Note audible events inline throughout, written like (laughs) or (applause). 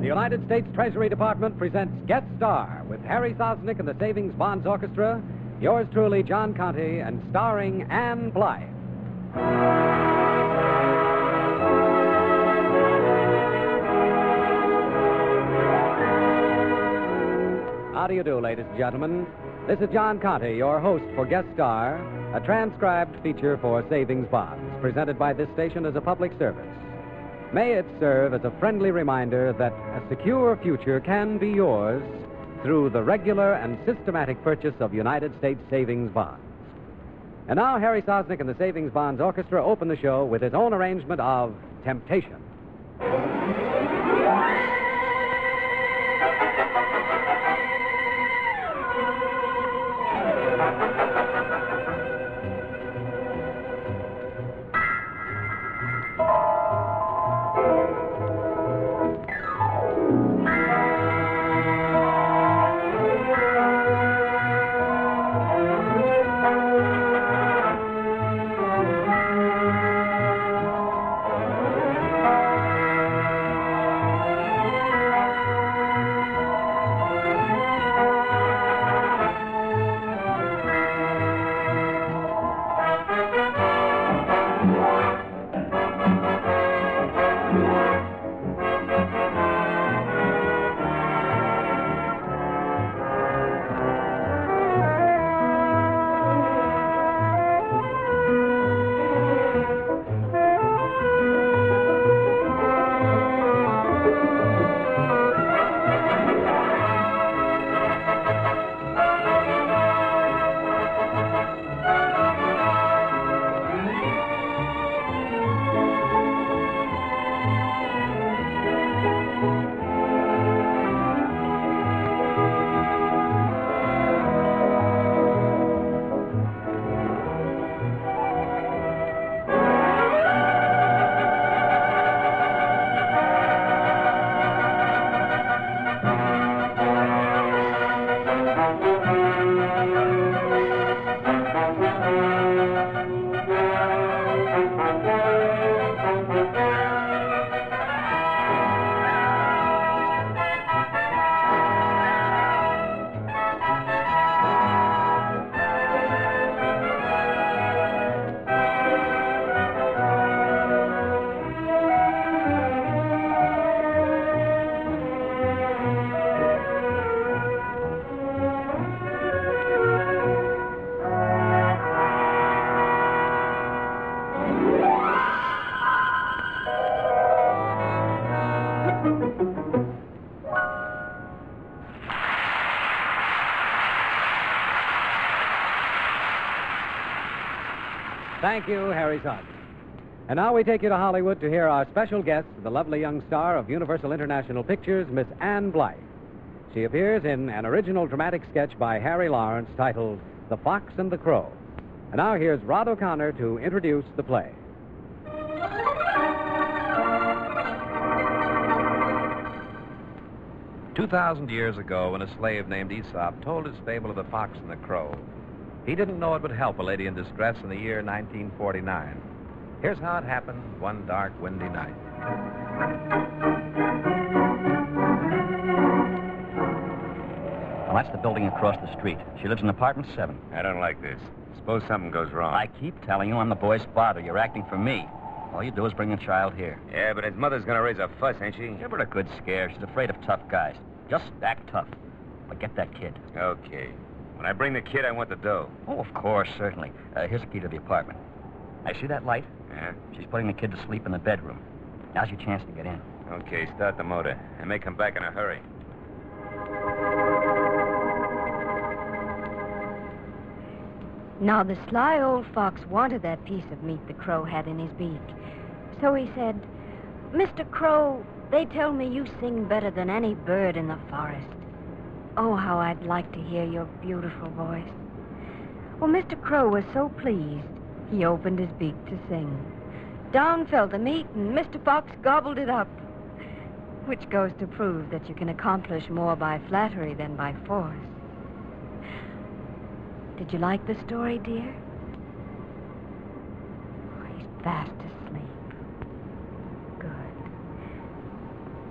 The United States Treasury Department presents Guest Star with Harry Sosnik and the Savings Bonds Orchestra, yours truly, John Conte, and starring Ann Blyth. How do you do, ladies and gentlemen? This is John Conte, your host for Guest Star, a transcribed feature for Savings Bonds, presented by this station as a public service. May it serve as a friendly reminder that a secure future can be yours through the regular and systematic purchase of United States savings bonds. And now, Harry Sosnik and the Savings Bonds Orchestra open the show with his own arrangement of Temptation. Thank you, Harry Sosnik. And now we take you to Hollywood to hear our special guest, the lovely young star of Universal International Pictures, Miss Ann Blyth. She appears in an original dramatic sketch by Harry Lawrence titled The Fox and the Crow. And now here's Rod O'Connor to introduce the play. Two thousand years ago, when a slave named Aesop told his fable of the fox and the crow, he didn't know it would help a lady in distress in the year 1949. Here's how it happened one dark, windy night. Well, that's the building across the street. She lives in apartment seven. I don't like this. Suppose something goes wrong. I keep telling you I'm the boy's father. You're acting for me. All you do is bring the child here. Yeah, but his mother's gonna raise a fuss, ain't she? Give her a good scare. She's afraid of tough guys. Just act tough. But get that kid. Okay. When I bring the kid, I want the dough. Oh, of course, certainly. Uh, here's the key to the apartment. I see that light? Yeah? She's putting the kid to sleep in the bedroom. Now's your chance to get in. Okay, start the motor. I may come back in a hurry. Now, the sly old fox wanted that piece of meat the crow had in his beak. So he said, Mr. Crow, they tell me you sing better than any bird in the forest. Oh, how I'd like to hear your beautiful voice. Well, Mr. Crow was so pleased, he opened his beak to sing. Down fell the meat, and Mr. Fox gobbled it up. Which goes to prove that you can accomplish more by flattery than by force. Did you like the story, dear? Oh, he's fast asleep. Good.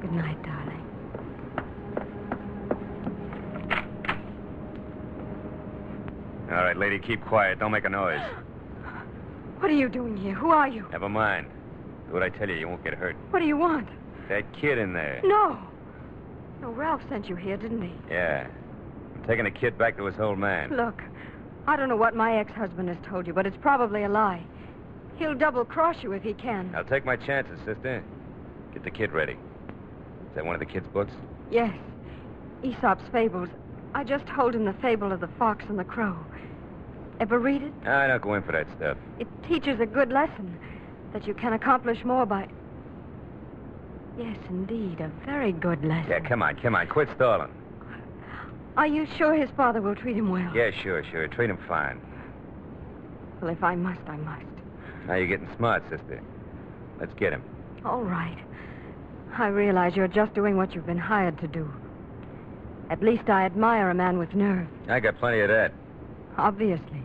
Good night, darling. All right, lady, keep quiet. Don't make a noise. What are you doing here? Who are you? Never mind. Do what I tell you. You won't get hurt. What do you want? That kid in there. No. No, Ralph sent you here, didn't he? Yeah. I'm taking the kid back to his old man. Look, I don't know what my ex-husband has told you, but it's probably a lie. He'll double-cross you if he can. I'll take my chances, sister. Get the kid ready. Is that one of the kid's books? Yes. Aesop's Fables. I just told him the fable of the fox and the crow. Ever read it? I don't go in for that stuff. It teaches a good lesson that you can accomplish more by. Yes, indeed, a very good lesson. Yeah, come on, come on. Quit stalling. Are you sure his father will treat him well? Yeah, sure, sure. Treat him fine. Well, if I must, I must. Now you're getting smart, sister. Let's get him. All right. I realize you're just doing what you've been hired to do. At least I admire a man with nerve, I got plenty of that. obviously.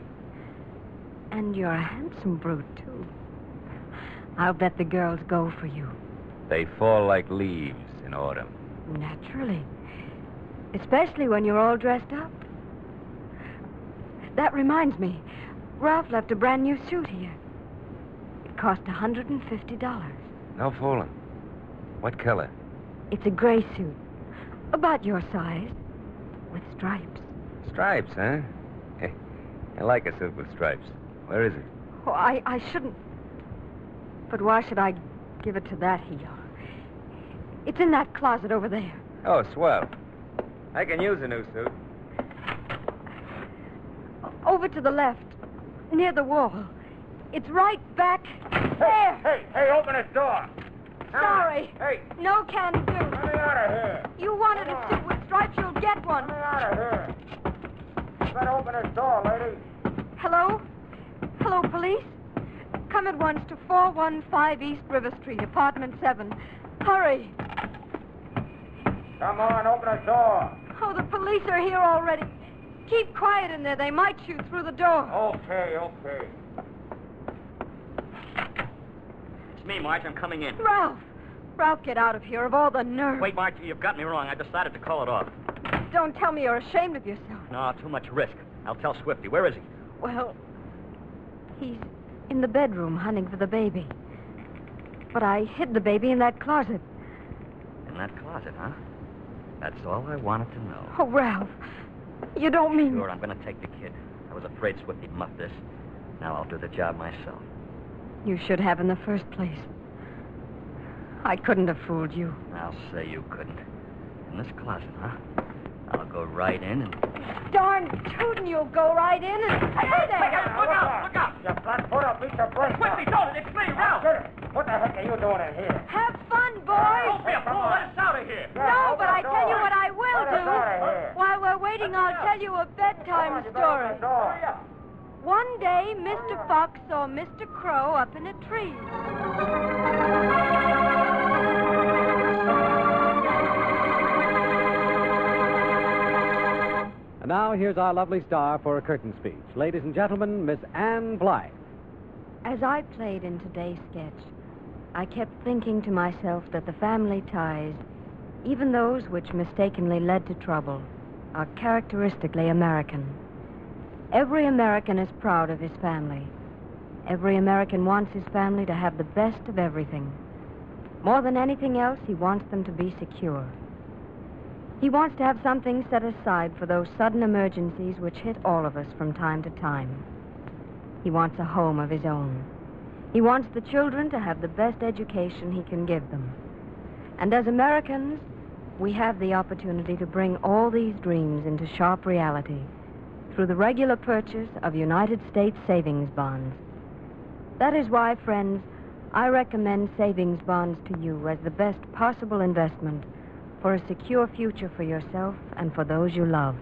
And you're a handsome brute, too. I'll bet the girls go for you. They fall like leaves in autumn. Naturally. Especially when you're all dressed up. That reminds me. Ralph left a brand new suit here. It cost $150. No fooling. What color? It's a gray suit. About your size. With stripes. Stripes, huh? (laughs) I like a suit with stripes. Where is it? Oh, I, I shouldn't. But why should I give it to that heel? It's in that closet over there. Oh, swell. I can use a new suit. Over to the left, near the wall. It's right back there. Hey, hey, open this door. Sorry. Hey, No can do. let me out of here. You wanted a suit with stripes, you'll get one. Let me out of here. You better open this door, lady. Hello? Hello, police? Come at once to 415 East River Street, apartment 7. Hurry. Come on, open the door. Oh, the police are here already. Keep quiet in there. They might shoot through the door. Okay, okay. It's me, Marge. I'm coming in. Ralph! Ralph, get out of here, of all the nerve. Wait, Marge, you've got me wrong. I decided to call it off. Don't tell me you're ashamed of yourself. No, too much risk. I'll tell Swifty. Where is he? Well, he's in the bedroom hunting for the baby. But I hid the baby in that closet. In that closet, huh? That's all I wanted to know. Oh, Ralph, you don't mean... Sure, I'm going to take the kid. I was afraid Swifty muffed this. Now I'll do the job myself. You should have in the first place. I couldn't have fooled you. I'll say you couldn't. In this closet, huh? I'll go right in and. Darn tootin', you'll go right in and... Hey there! Look out, look out. You flat foot up, beat your brains Swifty, don't! It's me, Ralph! What the heck are you doing in here? Have fun, boys! Don't be a fool! Let us out of here! No, but I tell you what I will Let us out of here. do. While we're waiting, I'll tell you a bedtime story. One day, Mr. Fox saw Mr. Crow up in a tree. Now here's our lovely star for a curtain speech. Ladies and gentlemen, Miss Ann Blyth. As I played in today's sketch, I kept thinking to myself that the family ties, even those which mistakenly led to trouble, are characteristically American. Every American is proud of his family. Every American wants his family to have the best of everything. More than anything else, he wants them to be secure. He wants to have something set aside for those sudden emergencies which hit all of us from time to time. He wants a home of his own. He wants the children to have the best education he can give them. And as Americans, we have the opportunity to bring all these dreams into sharp reality through the regular purchase of United States savings bonds. That is why, friends, I recommend savings bonds to you as the best possible investment for a secure future for yourself and for those you love.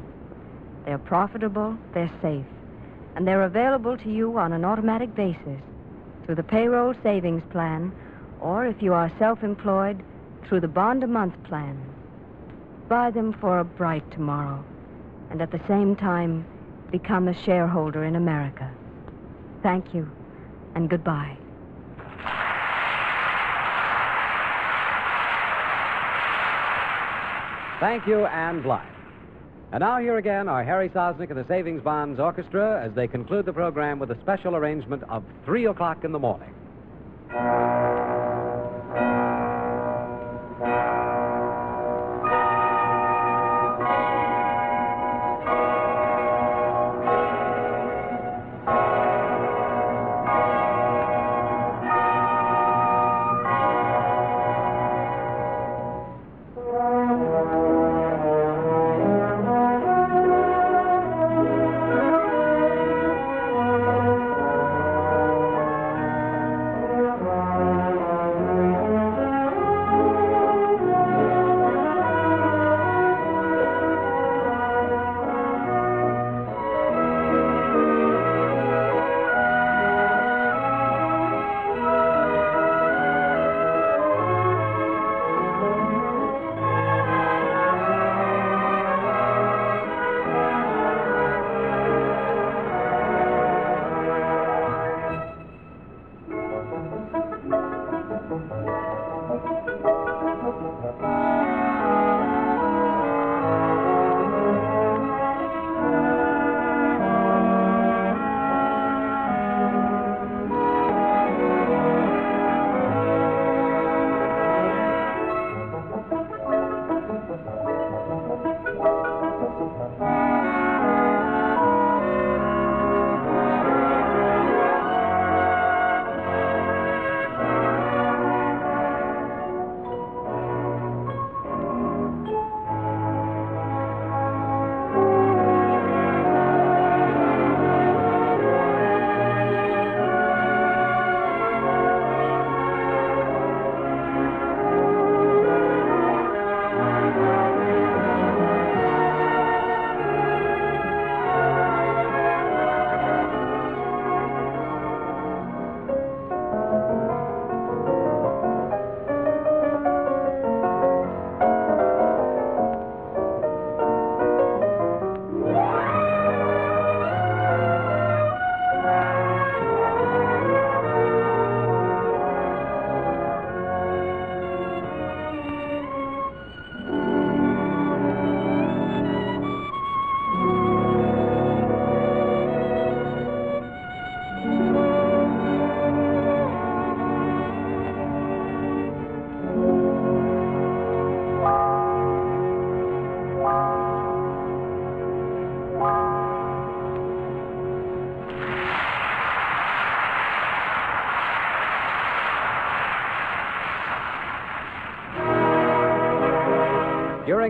They're profitable, they're safe, and they're available to you on an automatic basis through the payroll savings plan, or if you are self employed, through the bond a month plan. Buy them for a bright tomorrow, and at the same time, become a shareholder in America. Thank you, and goodbye. Thank you, Ann Blyth. And now here again are Harry Sosnik and the Savings Bonds Orchestra as they conclude the program with a special arrangement of 3 o'clock in the morning.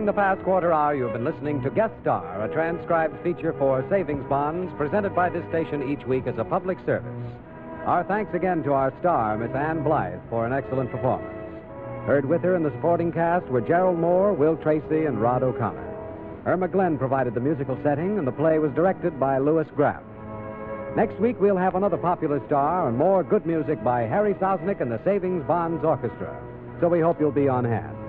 During the past quarter hour, you've been listening to Guest Star, a transcribed feature for savings bonds presented by this station each week as a public service. Our thanks again to our star, Miss Ann Blyth, for an excellent performance. Heard with her in the supporting cast were Gerald Mohr, Will Tracy, and Rod O'Connor. Irma Glenn provided the musical setting, and the play was directed by Louis Graff. Next week, we'll have another popular star and more good music by Harry Sosnik and the Savings Bonds Orchestra. So we hope you'll be on hand.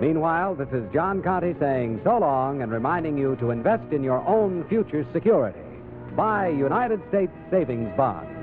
Meanwhile, this is John Conte saying so long and reminding you to invest in your own future security. Buy United States savings bonds.